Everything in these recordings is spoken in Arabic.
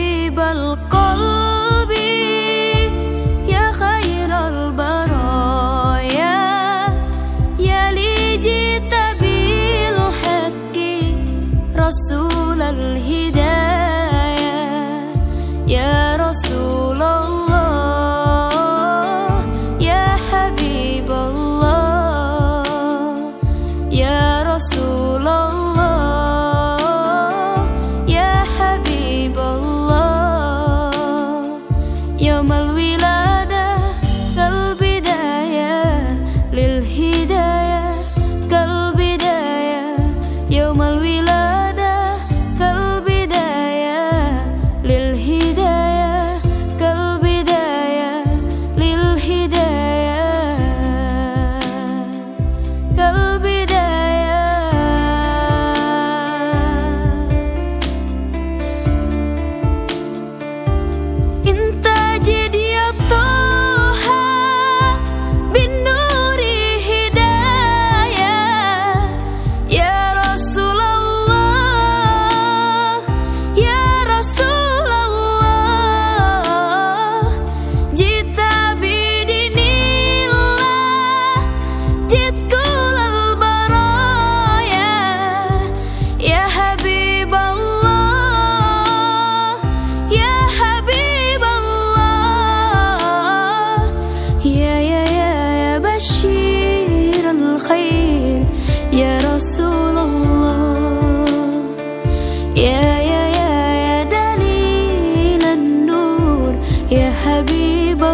طبيب القلب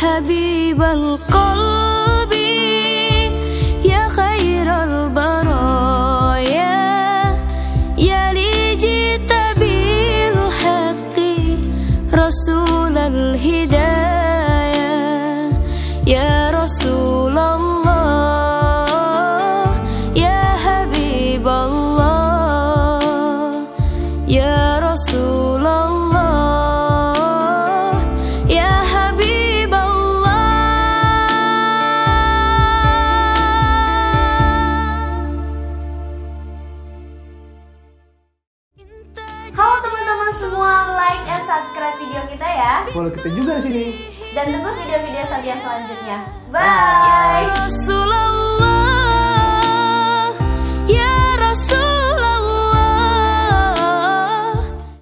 حبيب القلب. ya. Follow kita juga di sini. Dan tunggu video-video Sabian selanjutnya. Bye. Bye.